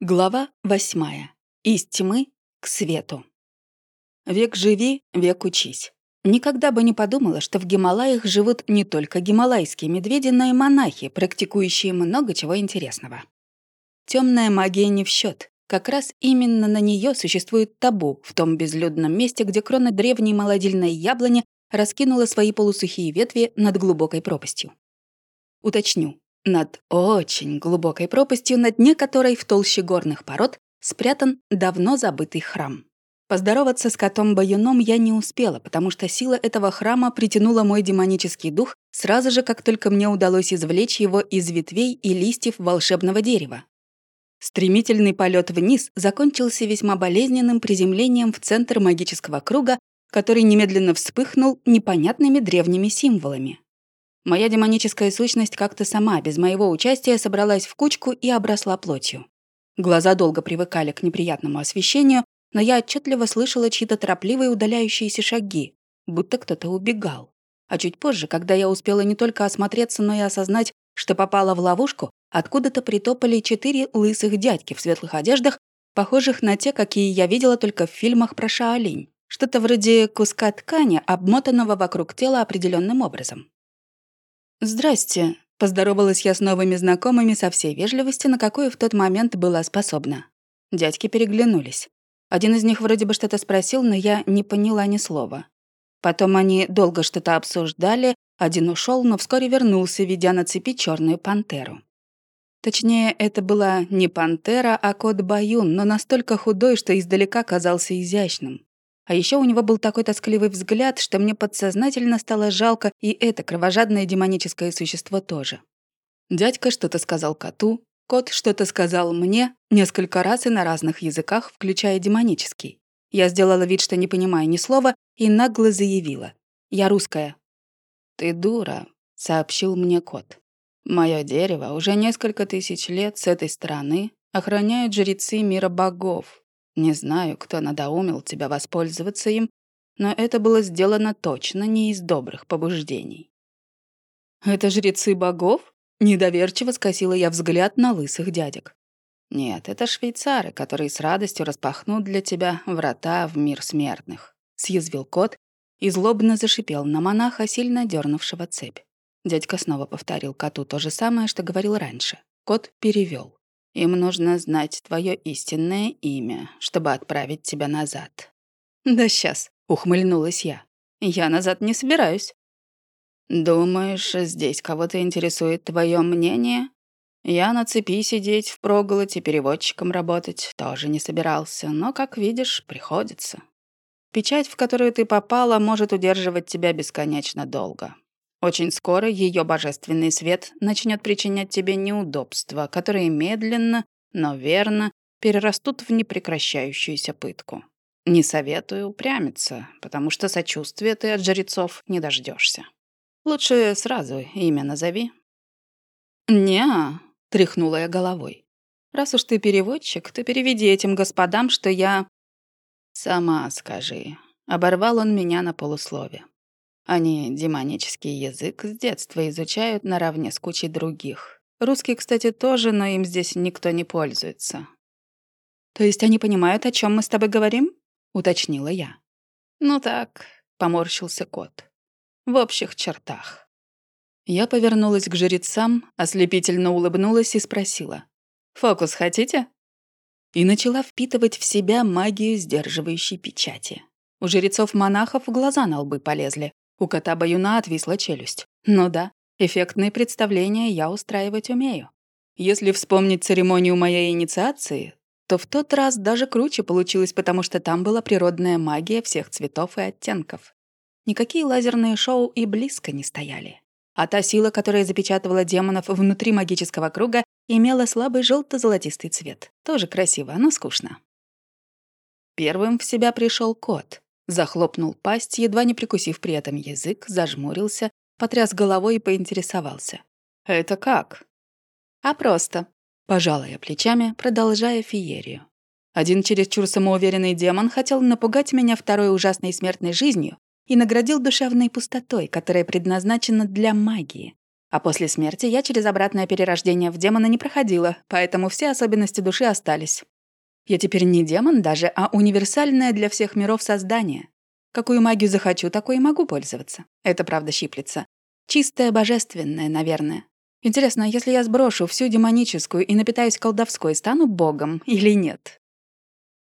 Глава восьмая. Из тьмы к свету. Век живи, век учись. Никогда бы не подумала, что в Гималаях живут не только гималайские медведи, но и монахи, практикующие много чего интересного. Темная магия не в счет. Как раз именно на нее существует табу в том безлюдном месте, где крона древней молодильной яблони раскинула свои полусухие ветви над глубокой пропастью. Уточню, над очень глубокой пропастью, на дне которой в толще горных пород спрятан давно забытый храм. Поздороваться с котом-баюном я не успела, потому что сила этого храма притянула мой демонический дух сразу же, как только мне удалось извлечь его из ветвей и листьев волшебного дерева. Стремительный полет вниз закончился весьма болезненным приземлением в центр магического круга, который немедленно вспыхнул непонятными древними символами. Моя демоническая сущность как-то сама, без моего участия, собралась в кучку и обросла плотью. Глаза долго привыкали к неприятному освещению, но я отчетливо слышала чьи-то торопливые удаляющиеся шаги, будто кто-то убегал. А чуть позже, когда я успела не только осмотреться, но и осознать, что попала в ловушку, откуда-то притопали четыре лысых дядьки в светлых одеждах, похожих на те, какие я видела только в фильмах про Шаолинь. Что-то вроде куска ткани, обмотанного вокруг тела определенным образом. «Здрасте», — поздоровалась я с новыми знакомыми со всей вежливостью, на какую в тот момент была способна. Дядьки переглянулись. Один из них вроде бы что-то спросил, но я не поняла ни слова. Потом они долго что-то обсуждали, один ушел, но вскоре вернулся, ведя на цепи черную пантеру. Точнее, это была не пантера, а кот Баюн, но настолько худой, что издалека казался изящным. А еще у него был такой тоскливый взгляд, что мне подсознательно стало жалко и это кровожадное демоническое существо тоже. Дядька что-то сказал коту, кот что-то сказал мне, несколько раз и на разных языках, включая демонический. Я сделала вид, что не понимаю ни слова, и нагло заявила. «Я русская». «Ты дура», — сообщил мне кот. «Моё дерево уже несколько тысяч лет с этой стороны охраняют жрецы мира богов, не знаю, кто надоумил тебя воспользоваться им, но это было сделано точно не из добрых побуждений. «Это жрецы богов?» — недоверчиво скосила я взгляд на лысых дядек. «Нет, это швейцары, которые с радостью распахнут для тебя врата в мир смертных», — съязвил кот и злобно зашипел на монаха, сильно дернувшего цепь. Дядька снова повторил коту то же самое, что говорил раньше. Кот перевел. Им нужно знать твое истинное имя, чтобы отправить тебя назад». «Да сейчас», — ухмыльнулась я. «Я назад не собираюсь». «Думаешь, здесь кого-то интересует твое мнение?» Я на цепи сидеть в проголоте, переводчиком работать тоже не собирался, но, как видишь, приходится. Печать, в которую ты попала, может удерживать тебя бесконечно долго. Очень скоро ее божественный свет начнет причинять тебе неудобства, которые медленно, но верно перерастут в непрекращающуюся пытку. Не советую упрямиться, потому что сочувствия ты от жрецов не дождешься. Лучше сразу имя назови. «Не-а», тряхнула я головой. «Раз уж ты переводчик, то переведи этим господам, что я...» «Сама скажи». Оборвал он меня на полуслове. Они демонический язык с детства изучают наравне с кучей других. Русский, кстати, тоже, но им здесь никто не пользуется. «То есть они понимают, о чем мы с тобой говорим?» — уточнила я. «Ну так», — поморщился кот. «В общих чертах». Я повернулась к жрецам, ослепительно улыбнулась и спросила. «Фокус хотите?» И начала впитывать в себя магию сдерживающей печати. У жрецов-монахов глаза на лбы полезли, у кота-баюна отвисла челюсть. Ну да, эффектные представления я устраивать умею. Если вспомнить церемонию моей инициации, то в тот раз даже круче получилось, потому что там была природная магия всех цветов и оттенков. Никакие лазерные шоу и близко не стояли. А та сила, которая запечатывала демонов внутри магического круга, имела слабый желто золотистый цвет. Тоже красиво, но скучно. Первым в себя пришел кот. Захлопнул пасть, едва не прикусив при этом язык, зажмурился, потряс головой и поинтересовался. «Это как?» «А просто», — пожала я плечами, продолжая феерию. Один чересчур самоуверенный демон хотел напугать меня второй ужасной смертной жизнью и наградил душевной пустотой, которая предназначена для магии. А после смерти я через обратное перерождение в демона не проходила, поэтому все особенности души остались. Я теперь не демон даже, а универсальное для всех миров создание. Какую магию захочу, такой и могу пользоваться. Это правда щиплется. Чистое божественное, наверное. Интересно, если я сброшу всю демоническую и напитаюсь колдовской, стану богом или нет?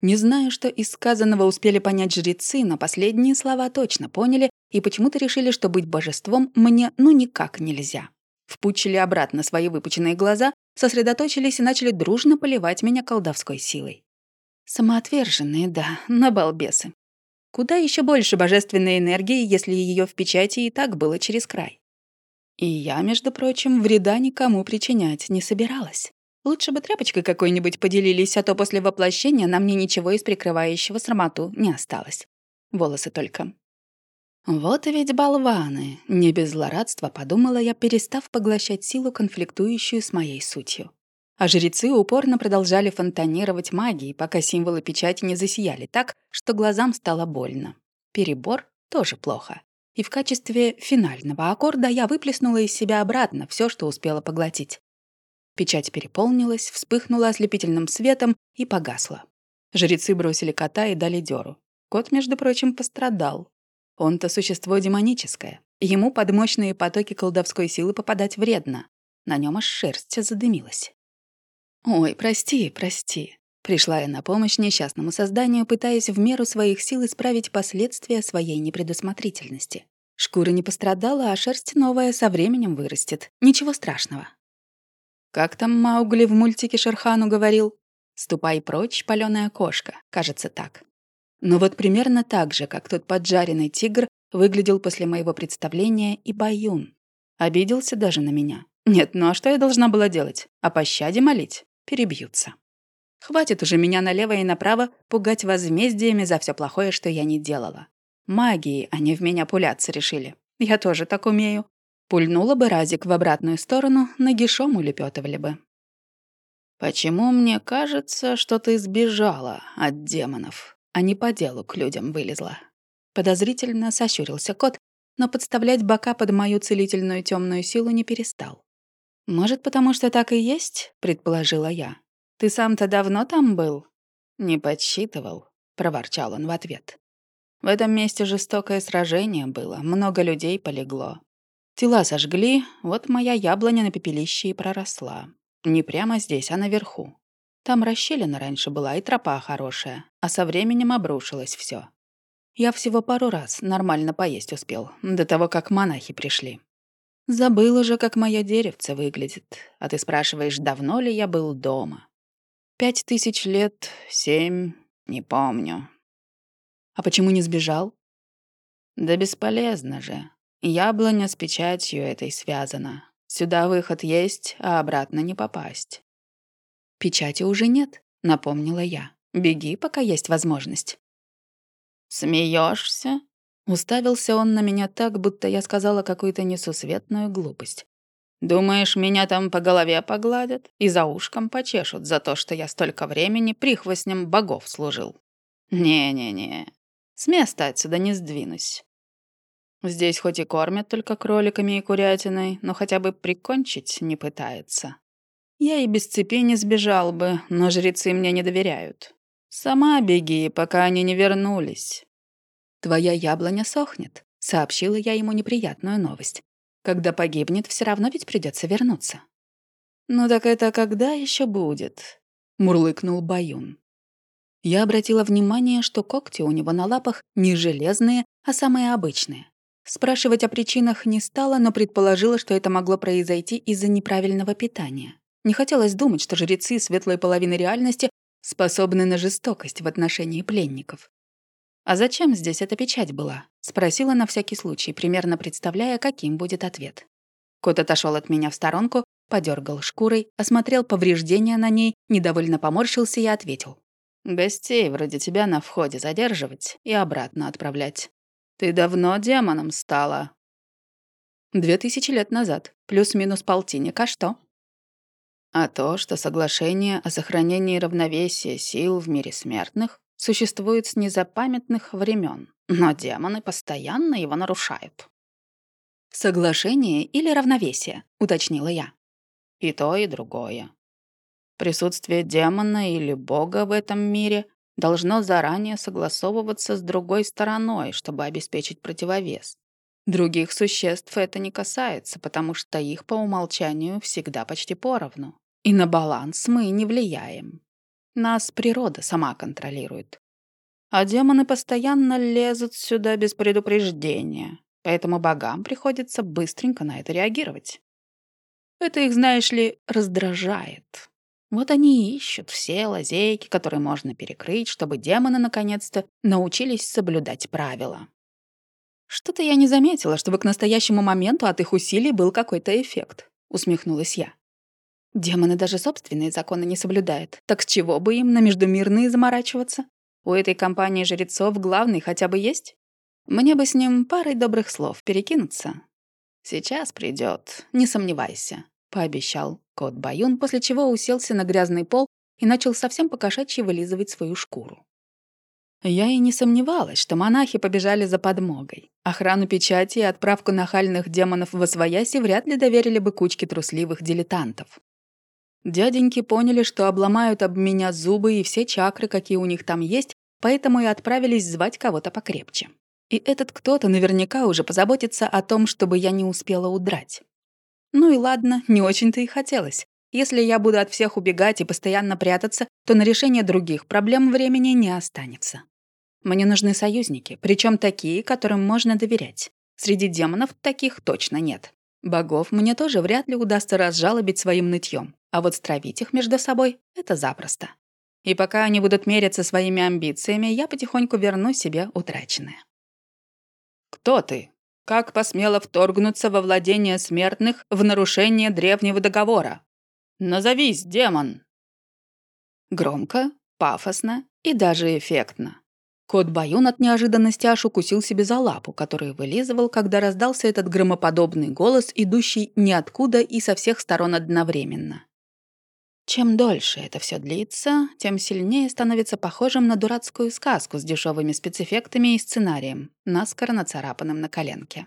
Не знаю, что из сказанного успели понять жрецы, но последние слова точно поняли и почему-то решили, что быть божеством мне ну никак нельзя. Впучили обратно свои выпученные глаза, сосредоточились и начали дружно поливать меня колдовской силой. Самоотверженные, да, на балбесы. Куда еще больше божественной энергии, если ее в печати и так было через край? И я, между прочим, вреда никому причинять не собиралась. Лучше бы тряпочкой какой-нибудь поделились, а то после воплощения на мне ничего из прикрывающего срамоту не осталось. Волосы только. Вот и ведь болваны. Не без злорадства подумала я, перестав поглощать силу, конфликтующую с моей сутью. А жрецы упорно продолжали фонтанировать магией, пока символы печати не засияли так, что глазам стало больно. Перебор тоже плохо. И в качестве финального аккорда я выплеснула из себя обратно все, что успела поглотить. Печать переполнилась, вспыхнула ослепительным светом и погасла. Жрецы бросили кота и дали дёру. Кот, между прочим, пострадал. Он-то существо демоническое. Ему под мощные потоки колдовской силы попадать вредно. На нем аж шерсть задымилась. «Ой, прости, прости». Пришла я на помощь несчастному созданию, пытаясь в меру своих сил исправить последствия своей непредусмотрительности. Шкура не пострадала, а шерсть новая со временем вырастет. Ничего страшного. Как там Маугли в мультике Шерхану говорил? «Ступай прочь, палёная кошка», кажется так. Но вот примерно так же, как тот поджаренный тигр, выглядел после моего представления и Баюн. Обиделся даже на меня. Нет, ну а что я должна была делать? О пощаде молить? Перебьются. Хватит уже меня налево и направо пугать возмездиями за все плохое, что я не делала. Магией они в меня пуляться решили. Я тоже так умею. Пульнула бы разик в обратную сторону, нагишом улепетывали бы. «Почему мне кажется, что ты сбежала от демонов, а не по делу к людям вылезла?» Подозрительно сощурился кот, но подставлять бока под мою целительную темную силу не перестал. «Может, потому что так и есть?» — предположила я. «Ты сам-то давно там был?» «Не подсчитывал», — проворчал он в ответ. «В этом месте жестокое сражение было, много людей полегло. Тела сожгли, вот моя яблоня на пепелище и проросла. Не прямо здесь, а наверху. Там расщелина раньше была и тропа хорошая, а со временем обрушилось все. Я всего пару раз нормально поесть успел, до того, как монахи пришли. Забыла же, как моя деревце выглядит, а ты спрашиваешь, давно ли я был дома. Пять тысяч лет, семь, не помню. А почему не сбежал? Да бесполезно же. Яблоня с печатью этой связана. Сюда выход есть, а обратно не попасть. Печати уже нет, напомнила я. Беги, пока есть возможность. Смеешься? Уставился он на меня так, будто я сказала какую-то несусветную глупость. Думаешь, меня там по голове погладят и за ушком почешут за то, что я столько времени прихвостнем богов служил? Не-не-не. С места отсюда не сдвинусь. Здесь хоть и кормят только кроликами и курятиной, но хотя бы прикончить не пытается. Я и без цепи не сбежал бы, но жрецы мне не доверяют. Сама беги, пока они не вернулись. Твоя яблоня сохнет, сообщила я ему неприятную новость. Когда погибнет, все равно ведь придется вернуться. Ну так это когда еще будет? Мурлыкнул Баюн. Я обратила внимание, что когти у него на лапах не железные, а самые обычные. Спрашивать о причинах не стала, но предположила, что это могло произойти из-за неправильного питания. Не хотелось думать, что жрецы светлой половины реальности способны на жестокость в отношении пленников. «А зачем здесь эта печать была?» — спросила на всякий случай, примерно представляя, каким будет ответ. Кот отошел от меня в сторонку, подергал шкурой, осмотрел повреждения на ней, недовольно поморщился и ответил. «Гостей вроде тебя на входе задерживать и обратно отправлять. Ты давно демоном стала?» «Две тысячи лет назад, плюс-минус полтинник, а что?» «А то, что соглашение о сохранении равновесия сил в мире смертных существует с незапамятных времен, но демоны постоянно его нарушают». «Соглашение или равновесие?» — уточнила я. «И то, и другое. Присутствие демона или бога в этом мире должно заранее согласовываться с другой стороной, чтобы обеспечить противовес. Других существ это не касается, потому что их по умолчанию всегда почти поровну. И на баланс мы не влияем. Нас природа сама контролирует. А демоны постоянно лезут сюда без предупреждения, поэтому богам приходится быстренько на это реагировать. Это их, знаешь ли, раздражает. Вот они и ищут все лазейки, которые можно перекрыть, чтобы демоны наконец-то научились соблюдать правила. «Что-то я не заметила, чтобы к настоящему моменту от их усилий был какой-то эффект», — усмехнулась я. Демоны даже собственные законы не соблюдают. Так с чего бы им на междумирные заморачиваться? У этой компании жрецов главный хотя бы есть? Мне бы с ним парой добрых слов перекинуться. Сейчас придет, не сомневайся, пообещал кот Баюн, после чего уселся на грязный пол и начал совсем покошачьи вылизывать свою шкуру. Я и не сомневалась, что монахи побежали за подмогой. Охрану печати и отправку нахальных демонов в Освояси вряд ли доверили бы кучке трусливых дилетантов. Дяденьки поняли, что обломают об меня зубы и все чакры, какие у них там есть, поэтому и отправились звать кого-то покрепче. И этот кто-то наверняка уже позаботится о том, чтобы я не успела удрать. Ну и ладно, не очень-то и хотелось. Если я буду от всех убегать и постоянно прятаться, то на решение других проблем времени не останется. Мне нужны союзники, причем такие, которым можно доверять. Среди демонов таких точно нет. Богов мне тоже вряд ли удастся разжалобить своим нытьем. А вот стравить их между собой — это запросто. И пока они будут мериться своими амбициями, я потихоньку верну себе утраченное. «Кто ты? Как посмело вторгнуться во владение смертных в нарушение древнего договора? Назовись, демон!» Громко, пафосно и даже эффектно. Кот Баюн от неожиданности аж укусил себе за лапу, которую вылизывал, когда раздался этот громоподобный голос, идущий ниоткуда и со всех сторон одновременно. Чем дольше это все длится, тем сильнее становится похожим на дурацкую сказку с дешевыми спецэффектами и сценарием, наскоро нацарапанным на коленке.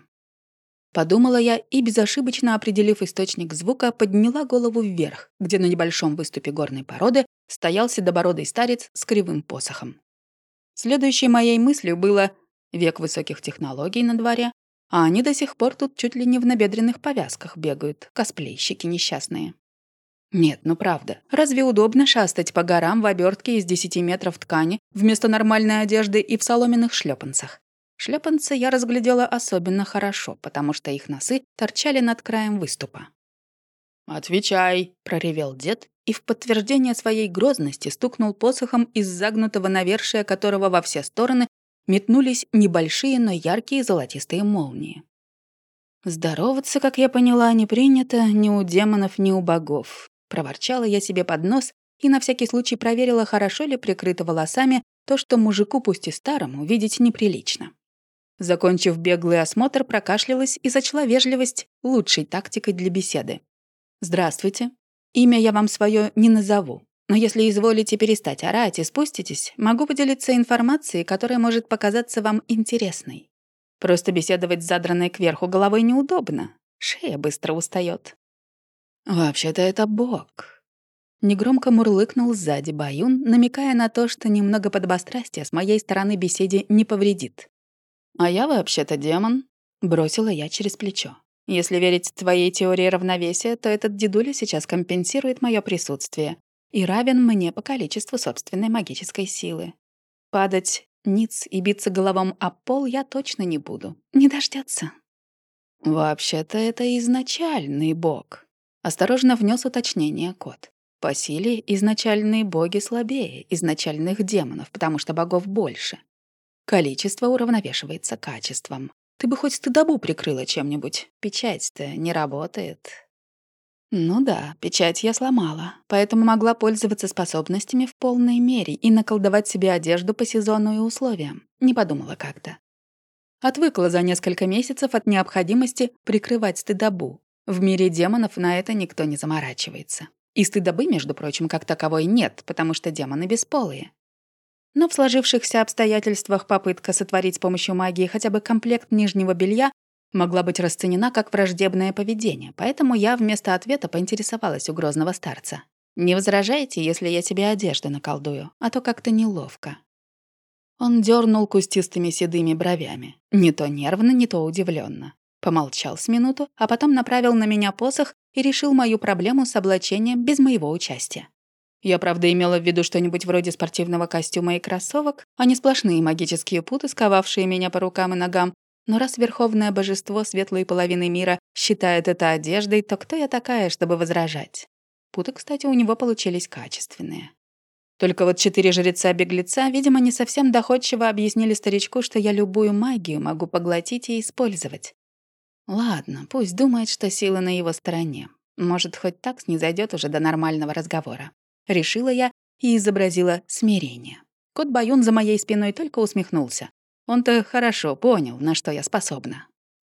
Подумала я и, безошибочно определив источник звука, подняла голову вверх, где на небольшом выступе горной породы стоял седобородый старец с кривым посохом. Следующей моей мыслью было «век высоких технологий на дворе», а они до сих пор тут чуть ли не в набедренных повязках бегают, косплейщики несчастные. Нет, ну правда. Разве удобно шастать по горам в обертке из 10 метров ткани вместо нормальной одежды и в соломенных шлепанцах? Шлепанцы я разглядела особенно хорошо, потому что их носы торчали над краем выступа. «Отвечай!» — проревел дед и в подтверждение своей грозности стукнул посохом из загнутого навершия которого во все стороны метнулись небольшие, но яркие золотистые молнии. Здороваться, как я поняла, не принято ни у демонов, ни у богов. Проворчала я себе под нос и на всякий случай проверила, хорошо ли прикрыто волосами то, что мужику, пусть и старому, видеть неприлично. Закончив беглый осмотр, прокашлялась и сочла вежливость лучшей тактикой для беседы. «Здравствуйте. Имя я вам свое не назову, но если изволите перестать орать и спуститесь, могу поделиться информацией, которая может показаться вам интересной. Просто беседовать с задранной кверху головой неудобно. Шея быстро устает. «Вообще-то это Бог». Негромко мурлыкнул сзади Баюн, намекая на то, что немного подобострастия с моей стороны беседе не повредит. «А я вообще-то демон», — бросила я через плечо. «Если верить твоей теории равновесия, то этот дедуля сейчас компенсирует мое присутствие и равен мне по количеству собственной магической силы. Падать ниц и биться головом об пол я точно не буду. Не дождется. «Вообще-то это изначальный бог», Осторожно внес уточнение кот. По силе изначальные боги слабее изначальных демонов, потому что богов больше. Количество уравновешивается качеством. Ты бы хоть стыдобу прикрыла чем-нибудь. Печать-то не работает. Ну да, печать я сломала, поэтому могла пользоваться способностями в полной мере и наколдовать себе одежду по сезону и условиям. Не подумала как-то. Отвыкла за несколько месяцев от необходимости прикрывать стыдобу, в мире демонов на это никто не заморачивается. И стыдобы, между прочим, как таковой нет, потому что демоны бесполые. Но в сложившихся обстоятельствах попытка сотворить с помощью магии хотя бы комплект нижнего белья могла быть расценена как враждебное поведение, поэтому я вместо ответа поинтересовалась у грозного старца. «Не возражаете, если я тебе одежду наколдую, а то как-то неловко». Он дернул кустистыми седыми бровями, не то нервно, не то удивленно. Помолчал с минуту, а потом направил на меня посох и решил мою проблему с облачением без моего участия. Я, правда, имела в виду что-нибудь вроде спортивного костюма и кроссовок, а не сплошные магические путы, сковавшие меня по рукам и ногам. Но раз верховное божество светлой половины мира считает это одеждой, то кто я такая, чтобы возражать? Путы, кстати, у него получились качественные. Только вот четыре жреца-беглеца, видимо, не совсем доходчиво объяснили старичку, что я любую магию могу поглотить и использовать. Ладно, пусть думает, что сила на его стороне. Может, хоть так снизойдет уже до нормального разговора. Решила я и изобразила смирение. Кот Баюн за моей спиной только усмехнулся. Он-то хорошо понял, на что я способна.